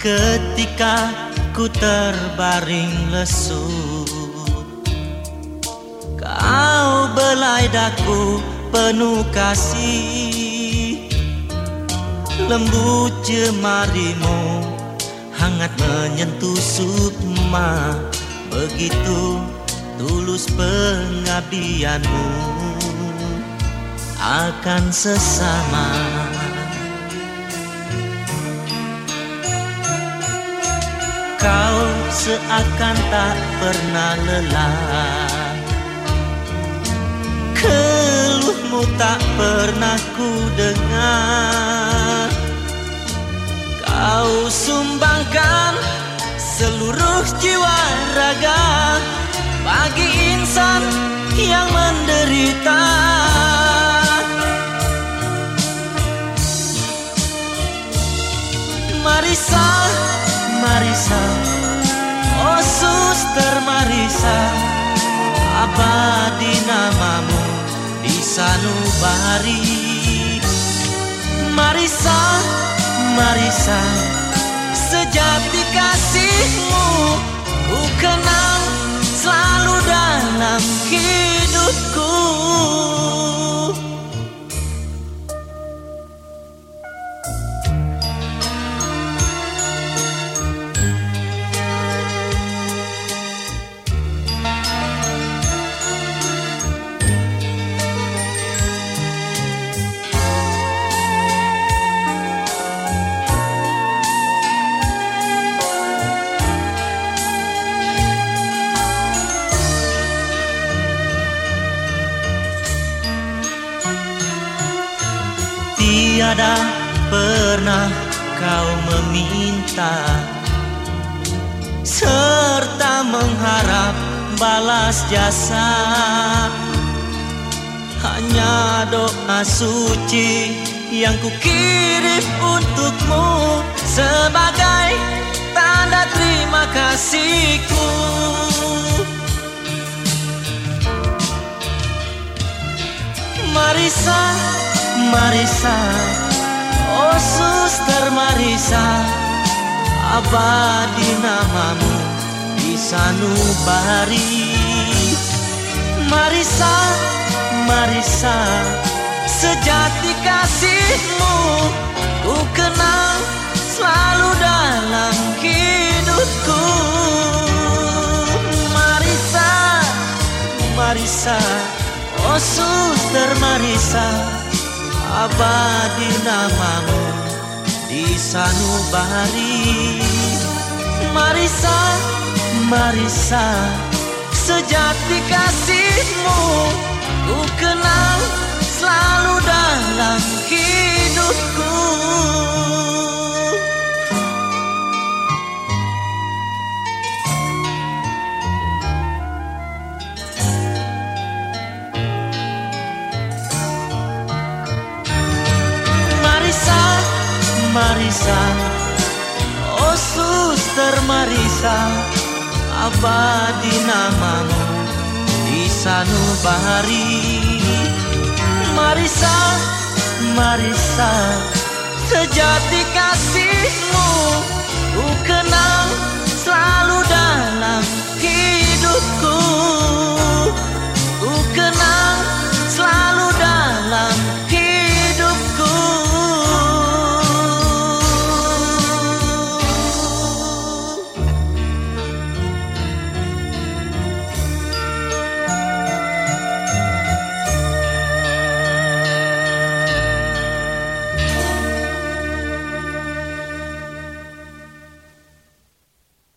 Ketika ku terbaring lesu. Kau belai daku penuh kasih. Lembut jemarimu Hangat menyentuh sukma. Begitu tulus pengabdianmu Akan sesama seakan tak pernah lelah. Keluhmu tak pernah ku dengar. Kau sumbangkan seluruh jiwa raga Bagi insan yang menderita sanubari. Marisa Marisa Tiada pernah kau meminta Serta mengharap balas jasa. Hanya doa suci yang kukirim untukmu Sebagai tanda terima kasihku. Marisa Marisa. Oh suster Marisa Abadi namamu di sanubari Marisa Marisa Sejati kasihmu Ku kenal selalu dalam hidupku. Marisa Marisa Oh suster Marisa Abadi namamu di sanubari. Marisa, Marisa Sejati kasihmu Ku kenal selalu dalam hidupku Marisa. Oh suster Marisa Abadi namamu di sanubari Marisa, Marisa Sejati kasihmu Ku kenal selalu dalam hidup